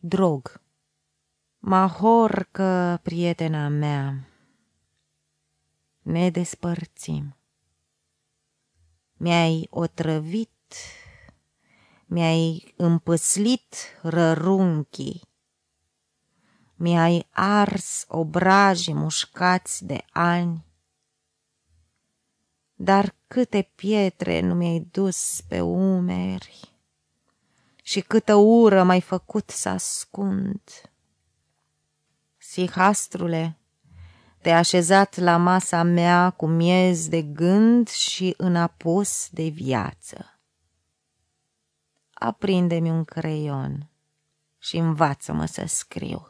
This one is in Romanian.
Drog. Mahorcă, prietena mea, ne despărțim. Mi-ai otrăvit, mi-ai împăslit rărunchii, mi-ai ars obrajii mușcați de ani, dar câte pietre nu mi-ai dus pe umeri și câtă ură m-ai făcut să ascund. Sihastrule, te așezat la masa mea cu miez de gând și în apus de viață. Aprinde-mi un creion și învață-mă să scriu.